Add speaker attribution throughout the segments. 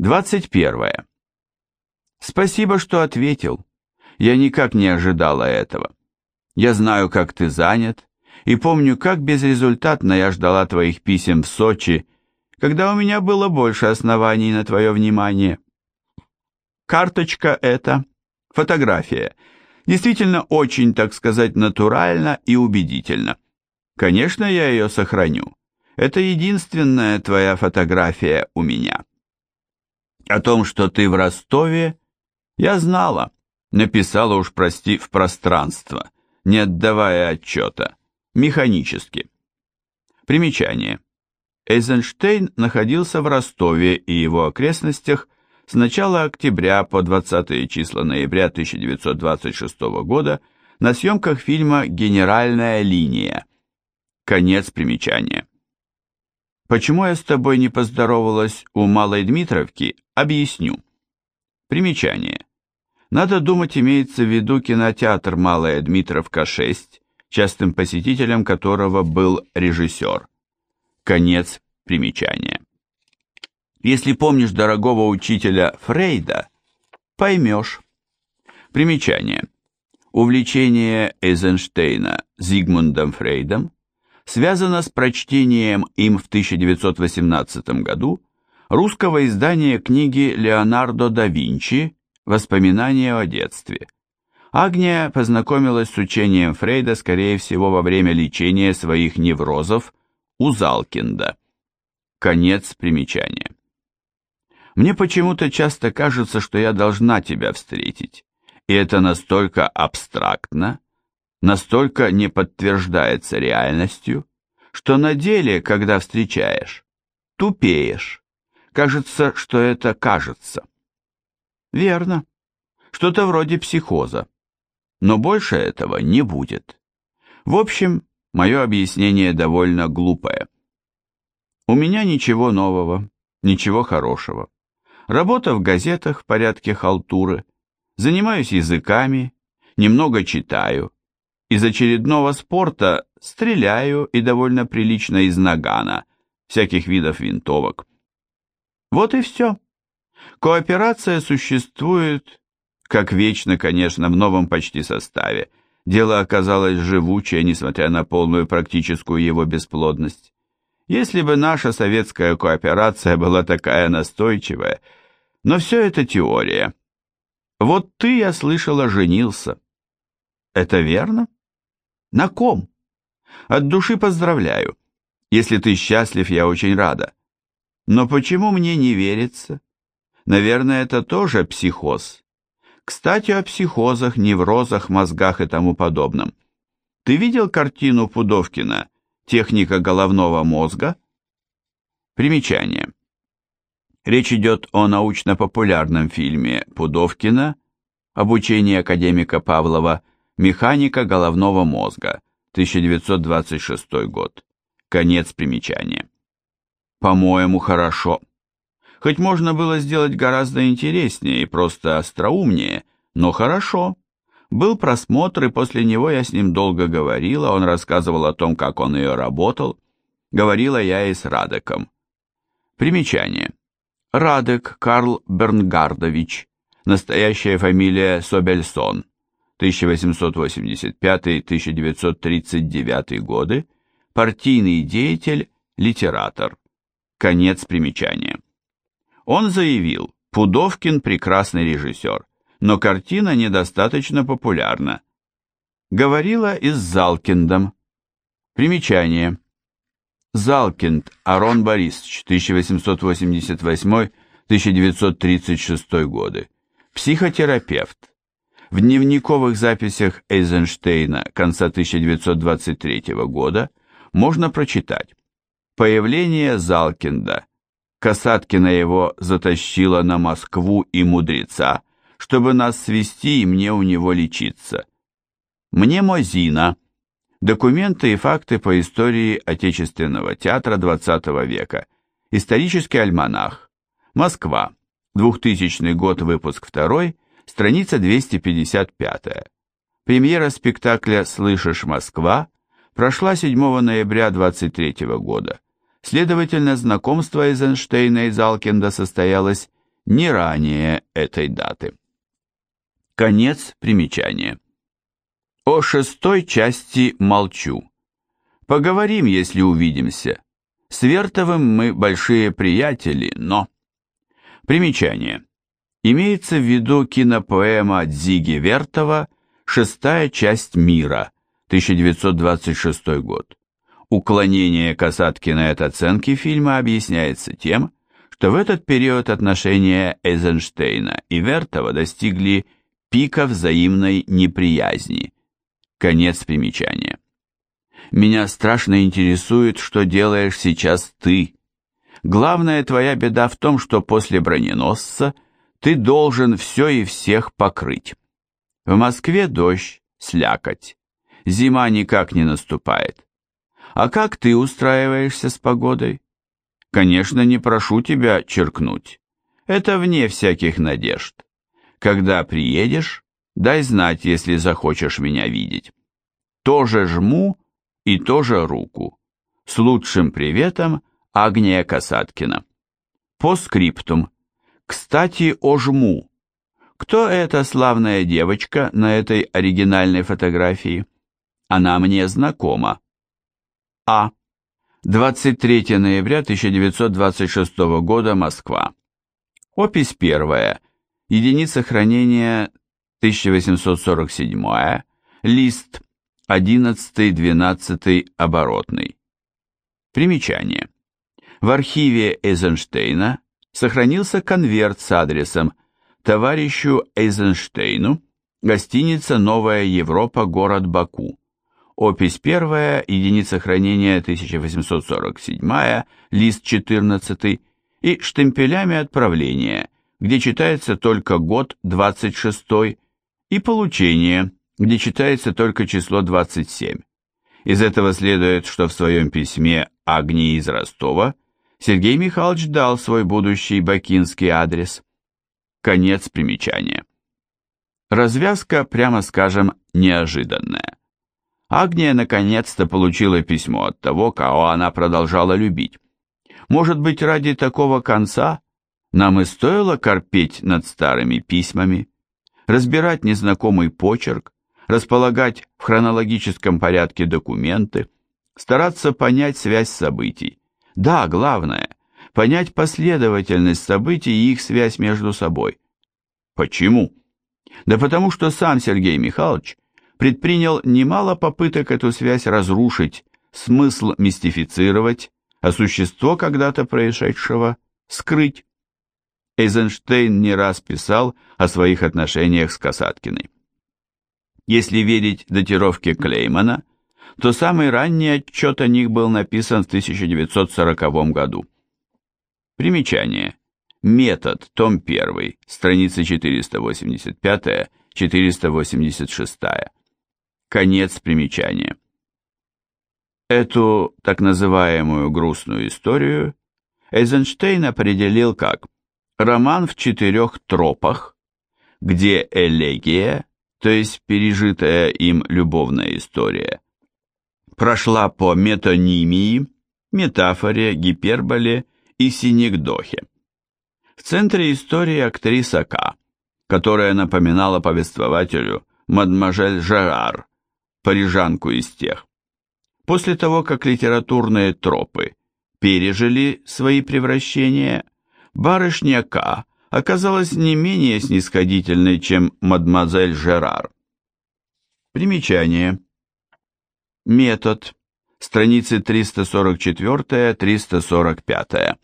Speaker 1: 21. Спасибо, что ответил. Я никак не ожидала этого. Я знаю, как ты занят, и помню, как безрезультатно я ждала твоих писем в Сочи, когда у меня было больше оснований на твое внимание. Карточка эта, фотография, действительно очень, так сказать, натурально и убедительно. Конечно, я ее сохраню. Это единственная твоя фотография у меня. О том, что ты в Ростове, я знала, написала уж, прости, в пространство, не отдавая отчета, механически. Примечание. Эйзенштейн находился в Ростове и его окрестностях с начала октября по 20 числа ноября 1926 года на съемках фильма «Генеральная линия». Конец примечания. Почему я с тобой не поздоровалась у Малой Дмитровки, объясню. Примечание. Надо думать, имеется в виду кинотеатр Малая Дмитровка 6, частым посетителем которого был режиссер. Конец примечания. Если помнишь дорогого учителя Фрейда, поймешь. Примечание. Увлечение Эйзенштейна Зигмундом Фрейдом связано с прочтением им в 1918 году русского издания книги Леонардо да Винчи «Воспоминания о детстве». Агния познакомилась с учением Фрейда, скорее всего, во время лечения своих неврозов у Залкинда. Конец примечания. Мне почему-то часто кажется, что я должна тебя встретить, и это настолько абстрактно, настолько не подтверждается реальностью, что на деле, когда встречаешь, тупеешь. Кажется, что это кажется. Верно. Что-то вроде психоза. Но больше этого не будет. В общем, мое объяснение довольно глупое. У меня ничего нового, ничего хорошего. Работа в газетах в порядке халтуры, занимаюсь языками, немного читаю. Из очередного спорта стреляю и довольно прилично из нагана, всяких видов винтовок. Вот и все. Кооперация существует, как вечно, конечно, в новом почти составе. Дело оказалось живучее, несмотря на полную практическую его бесплодность. Если бы наша советская кооперация была такая настойчивая, но все это теория. Вот ты, я слышала, женился. Это верно? На ком? От души поздравляю. Если ты счастлив, я очень рада. Но почему мне не верится? Наверное, это тоже психоз. Кстати, о психозах, неврозах, мозгах и тому подобном. Ты видел картину Пудовкина «Техника головного мозга»? Примечание. Речь идет о научно-популярном фильме Пудовкина «Обучение академика Павлова. Механика головного мозга», 1926 год. Конец примечания. По-моему, хорошо. Хоть можно было сделать гораздо интереснее и просто остроумнее, но хорошо. Был просмотр, и после него я с ним долго говорила, он рассказывал о том, как он ее работал. Говорила я и с Радеком. Примечание. Радек Карл Бернгардович, настоящая фамилия Собельсон, 1885-1939 годы, партийный деятель, литератор. Конец примечания. Он заявил, Пудовкин прекрасный режиссер, но картина недостаточно популярна. Говорила и с Залкиндом. Примечание. Залкинд Арон Борисович, 1888-1936 годы. Психотерапевт. В дневниковых записях Эйзенштейна конца 1923 года можно прочитать «Появление Залкинда. Касаткина его затащила на Москву и мудреца, чтобы нас свести и мне у него лечиться. Мне Мозина» Документы и факты по истории Отечественного театра XX века. Исторический альманах. Москва. 2000 год, выпуск 2, страница 255. Премьера спектакля «Слышишь, Москва» прошла 7 ноября 23 года. Следовательно, знакомство Эйзенштейна и Залкинда состоялось не ранее этой даты. Конец примечания. О шестой части молчу. Поговорим, если увидимся. С Вертовым мы большие приятели, но... Примечание. Имеется в виду кинопоэма Дзиги Вертова «Шестая часть мира», 1926 год. Уклонение Касаткина от оценки фильма объясняется тем, что в этот период отношения Эйзенштейна и Вертова достигли пика взаимной неприязни. Конец примечания. Меня страшно интересует, что делаешь сейчас ты. Главная твоя беда в том, что после броненосца ты должен все и всех покрыть. В Москве дождь, слякоть. Зима никак не наступает. А как ты устраиваешься с погодой? Конечно, не прошу тебя черкнуть. Это вне всяких надежд. Когда приедешь, дай знать, если захочешь меня видеть. Тоже жму и тоже руку. С лучшим приветом, Агния Касаткина. По скриптум. Кстати, о жму. Кто эта славная девочка на этой оригинальной фотографии? Она мне знакома. А. 23 ноября 1926 года, Москва. Опись первая. Единица хранения 1847, лист 11-12 оборотный. Примечание. В архиве Эйзенштейна сохранился конверт с адресом товарищу Эйзенштейну, гостиница «Новая Европа», город Баку. Опись первая, единица хранения 1847, лист 14 и штемпелями отправления, где читается только год 26 и получение где читается только число 27. Из этого следует, что в своем письме Агнии из Ростова Сергей Михайлович дал свой будущий бакинский адрес. Конец примечания. Развязка, прямо скажем, неожиданная. Агния наконец-то получила письмо от того, кого она продолжала любить. Может быть, ради такого конца нам и стоило корпеть над старыми письмами, разбирать незнакомый почерк, располагать в хронологическом порядке документы, стараться понять связь событий. Да, главное – понять последовательность событий и их связь между собой. Почему? Да потому что сам Сергей Михайлович предпринял немало попыток эту связь разрушить, смысл мистифицировать, а существо когда-то происшедшего скрыть. Эйзенштейн не раз писал о своих отношениях с Касаткиной. Если верить датировке Клеймана, то самый ранний отчет о них был написан в 1940 году. Примечание. Метод, том 1, страница 485-486. Конец примечания. Эту так называемую грустную историю Эйзенштейн определил как роман в четырех тропах, где элегия то есть пережитая им любовная история, прошла по метонимии, метафоре, гиперболе и синекдохе. В центре истории актриса К, которая напоминала повествователю мадемуазель Жерар, парижанку из тех. После того, как литературные тропы пережили свои превращения, барышня К оказалась не менее снисходительной, чем мадемуазель Жерар. Примечание. Метод. Страницы 344-345.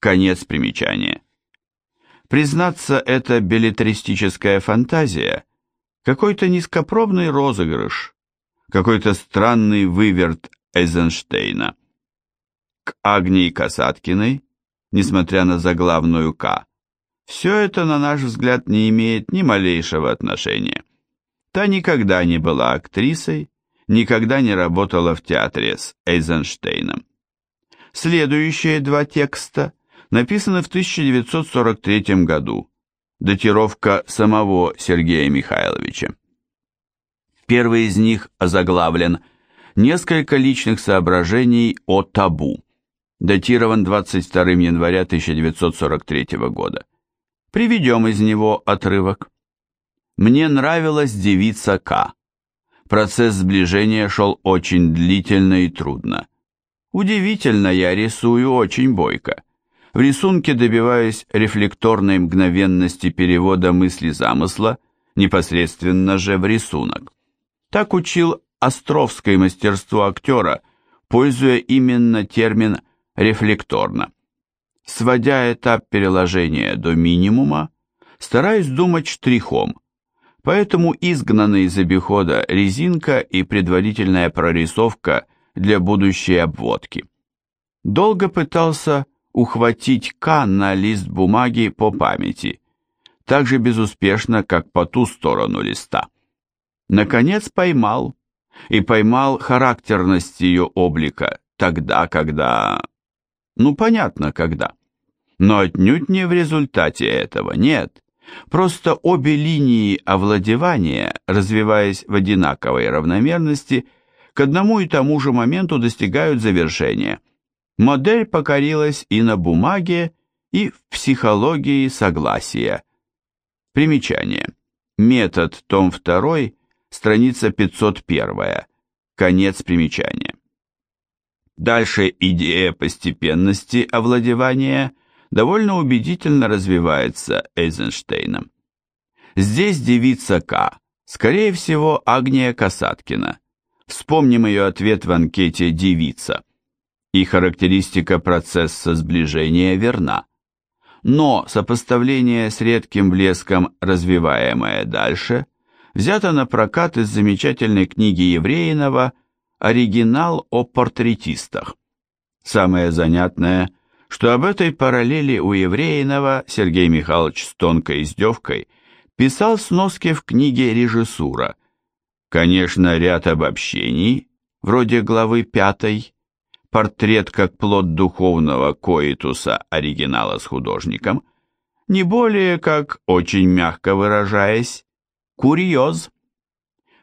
Speaker 1: Конец примечания. Признаться, это билетристическая фантазия, какой-то низкопробный розыгрыш, какой-то странный выверт Эйзенштейна. К Агнии Касаткиной, несмотря на заглавную «К», все это, на наш взгляд, не имеет ни малейшего отношения. Та никогда не была актрисой, никогда не работала в театре с Эйзенштейном. Следующие два текста написаны в 1943 году, датировка самого Сергея Михайловича. Первый из них озаглавлен «Несколько личных соображений о табу», датирован 22 января 1943 года. Приведем из него отрывок. Мне нравилась девица К. Процесс сближения шел очень длительно и трудно. Удивительно, я рисую очень бойко. В рисунке добиваюсь рефлекторной мгновенности перевода мысли замысла непосредственно же в рисунок. Так учил Островское мастерство актера, пользуя именно термин «рефлекторно». Сводя этап переложения до минимума, стараюсь думать штрихом, поэтому изгнаны из обихода резинка и предварительная прорисовка для будущей обводки. Долго пытался ухватить К на лист бумаги по памяти, так же безуспешно, как по ту сторону листа. Наконец поймал, и поймал характерность ее облика тогда, когда... Ну, понятно, когда. Но отнюдь не в результате этого, нет. Просто обе линии овладевания, развиваясь в одинаковой равномерности, к одному и тому же моменту достигают завершения. Модель покорилась и на бумаге, и в психологии согласия. Примечание. Метод, том 2, страница 501, конец примечания. Дальше идея постепенности овладевания довольно убедительно развивается Эйзенштейном. Здесь девица К, скорее всего, Агния Касаткина. Вспомним ее ответ в анкете «Девица». И характеристика процесса сближения верна. Но сопоставление с редким блеском, развиваемое дальше, взято на прокат из замечательной книги Евреинова «Оригинал о портретистах». Самое занятное, что об этой параллели у Евреинова Сергей Михайлович с тонкой издевкой писал сноски в книге «Режиссура». Конечно, ряд обобщений, вроде главы пятой, портрет как плод духовного коитуса оригинала с художником, не более как, очень мягко выражаясь, Курьез.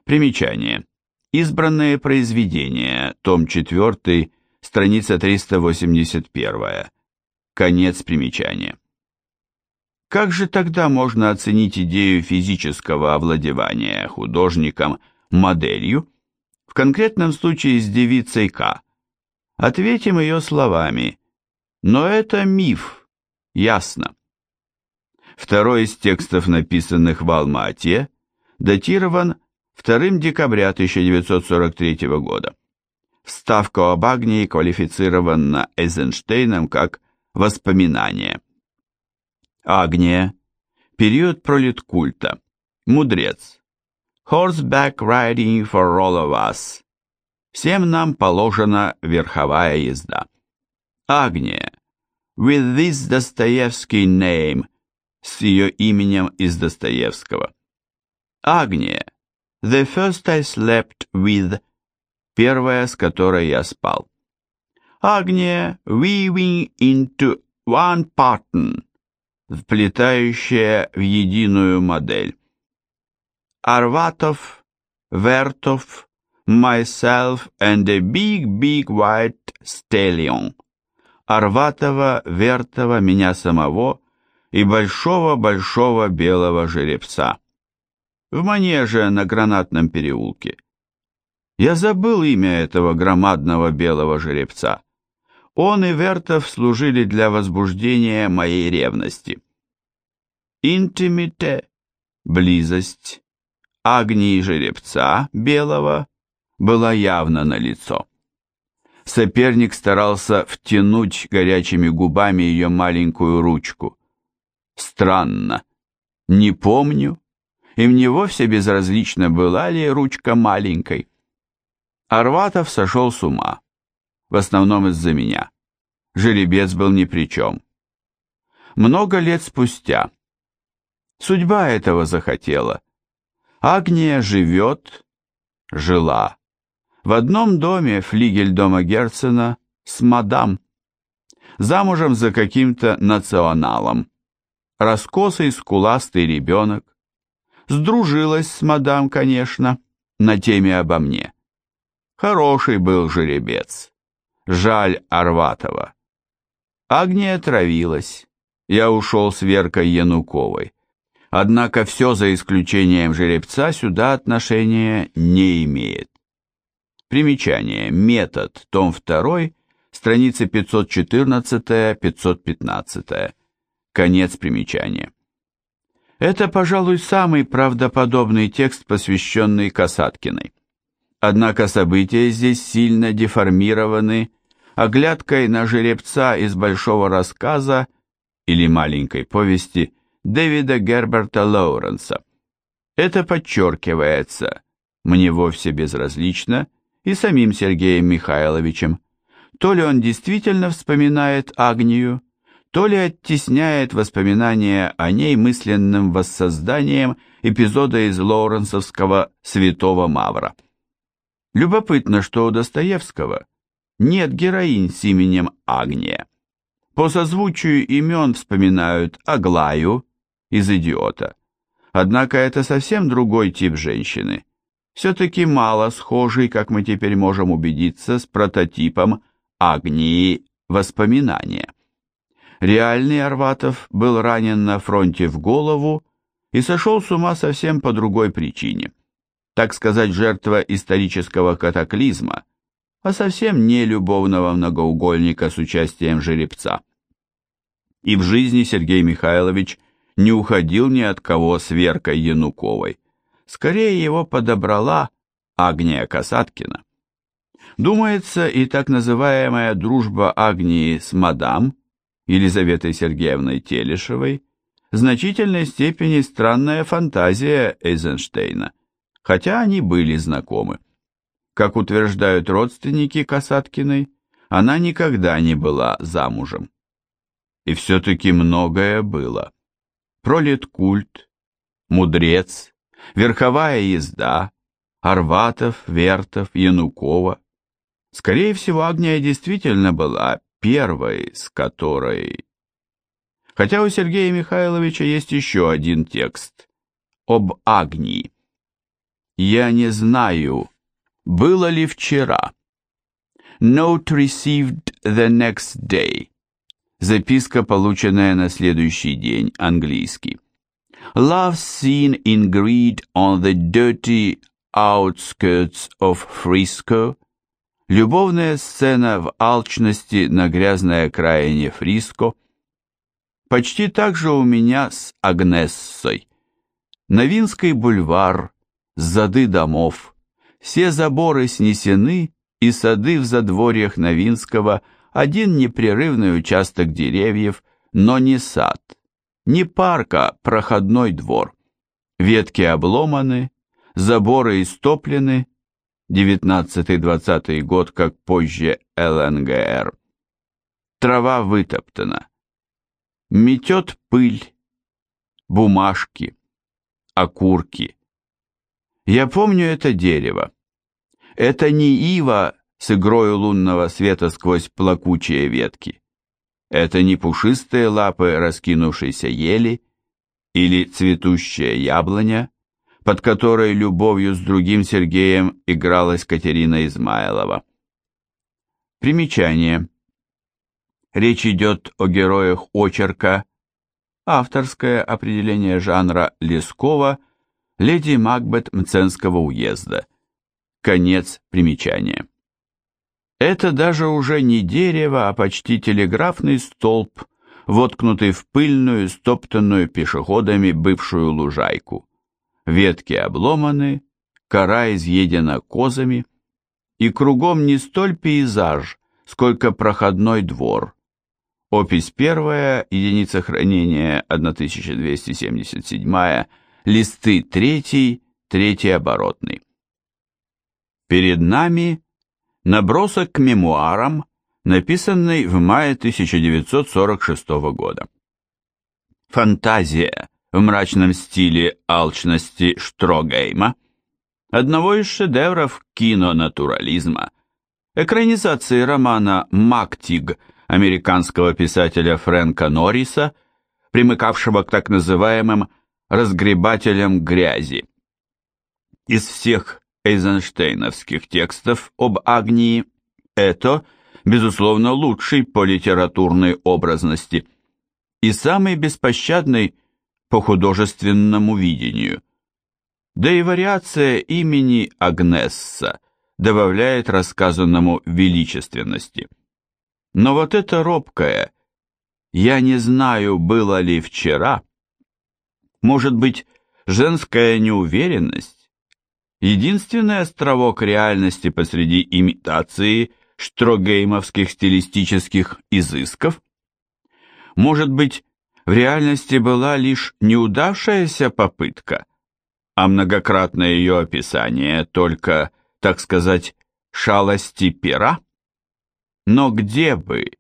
Speaker 1: Примечание. Избранные произведения. Том 4. Страница 381. Конец примечания. Как же тогда можно оценить идею физического овладевания художником моделью, в конкретном случае с девицей К? Ответим ее словами. Но это миф, ясно. Второй из текстов, написанных в Алма-Ате, датирован 2 декабря 1943 года. Вставка об Агнии квалифицирована Эйзенштейном как «воспоминание». Агния. Период пролеткульта. Мудрец. Horseback riding for all of us. Всем нам положена верховая езда. Агния. With this Dostoevsky name. С ее именем из Достоевского. Агния, the first I slept with, первая, с которой я спал. Агния, weaving into one pattern, вплетающая в единую модель. Арватов, Вертов, myself and a big, big white stallion. Арватова, Вертова, меня самого и большого-большого белого жеребца в манеже на Гранатном переулке. Я забыл имя этого громадного белого жеребца. Он и Вертов служили для возбуждения моей ревности. Интимите, близость, агнии жеребца белого была явно налицо. Соперник старался втянуть горячими губами ее маленькую ручку. Странно. Не помню, и мне вовсе безразлично, была ли ручка маленькой. Арватов сошел с ума, в основном из-за меня. Жеребец был ни при чем. Много лет спустя. Судьба этого захотела. Агния живет, жила. В одном доме, флигель дома Герцена, с мадам. Замужем за каким-то националом. Раскосый скуластый ребенок Сдружилась с мадам, конечно, на теме обо мне. Хороший был жеребец. Жаль Арватова. Агния травилась. я ушел с Веркой Януковой. Однако все за исключением жеребца сюда отношения не имеет. Примечание. Метод. Том 2. Страницы 514-515. Конец примечания. Это, пожалуй, самый правдоподобный текст, посвященный Касаткиной. Однако события здесь сильно деформированы оглядкой на жеребца из большого рассказа или маленькой повести Дэвида Герберта Лоуренса. Это подчеркивается, мне вовсе безразлично, и самим Сергеем Михайловичем. То ли он действительно вспоминает Агнию, то ли оттесняет воспоминания о ней мысленным воссозданием эпизода из Лоуренсовского «Святого Мавра». Любопытно, что у Достоевского нет героинь с именем Агния. По созвучию имен вспоминают Аглаю из «Идиота». Однако это совсем другой тип женщины, все-таки мало схожий, как мы теперь можем убедиться, с прототипом Агнии воспоминания. Реальный Арватов был ранен на фронте в голову и сошел с ума совсем по другой причине. Так сказать, жертва исторического катаклизма, а совсем не любовного многоугольника с участием жеребца. И в жизни Сергей Михайлович не уходил ни от кого с Веркой Януковой. Скорее его подобрала Агния Касаткина. Думается, и так называемая дружба Агнии с мадам Елизаветой Сергеевной Телешевой в значительной степени странная фантазия Эйзенштейна, хотя они были знакомы. Как утверждают родственники Касаткиной, она никогда не была замужем. И все-таки многое было. Пролеткульт, мудрец, верховая езда, Арватов, Вертов, Янукова. Скорее всего, Агния действительно была первой, с которой... Хотя у Сергея Михайловича есть еще один текст об Агнии. «Я не знаю, было ли вчера». Note received the next day. Записка, полученная на следующий день, английский. Love seen in greed on the dirty outskirts of Frisco, Любовная сцена в алчности на грязной окраине Фриско. Почти так же у меня с Агнессой. Новинский бульвар, зады домов. Все заборы снесены, и сады в задворьях Новинского один непрерывный участок деревьев, но не сад, не парк, а проходной двор. Ветки обломаны, заборы истоплены, 19-20 год, как позже ЛНГР. Трава вытоптана. Метет пыль, бумажки, окурки. Я помню это дерево. Это не ива с игрою лунного света сквозь плакучие ветки. Это не пушистые лапы раскинувшейся ели или цветущая яблоня, под которой любовью с другим Сергеем игралась Катерина Измайлова. Примечание. Речь идет о героях очерка, авторское определение жанра Лескова, леди Макбет Мценского уезда. Конец примечания. Это даже уже не дерево, а почти телеграфный столб, воткнутый в пыльную, стоптанную пешеходами бывшую лужайку ветки обломаны, кора изъедена козами, и кругом не столь пейзаж, сколько проходной двор. Опись первая, единица хранения 1277, листы третий, третий оборотный. Перед нами набросок к мемуарам, написанный в мае 1946 года. Фантазия в мрачном стиле алчности Штрогейма, одного из шедевров кинонатурализма, экранизации романа «Мактиг» американского писателя Фрэнка Норриса, примыкавшего к так называемым «разгребателям грязи». Из всех эйзенштейновских текстов об Агнии это, безусловно, лучший по литературной образности – и самый беспощадный по художественному видению. Да и вариация имени Агнесса добавляет рассказанному величественности. Но вот это робкое «я не знаю, было ли вчера» может быть, женская неуверенность? Единственный островок реальности посреди имитации штрогеймовских стилистических изысков? Может быть, в реальности была лишь неудавшаяся попытка, а многократное ее описание только, так сказать, шалости пера? Но где бы,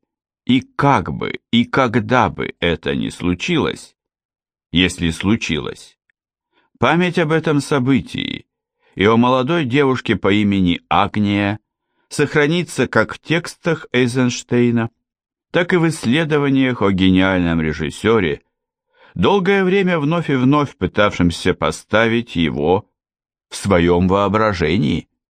Speaker 1: и как бы, и когда бы это ни случилось, если случилось, память об этом событии и о молодой девушке по имени Агния сохранится как в текстах Эйзенштейна, так и в исследованиях о гениальном режиссере, долгое время вновь и вновь пытавшемся поставить его в своем воображении.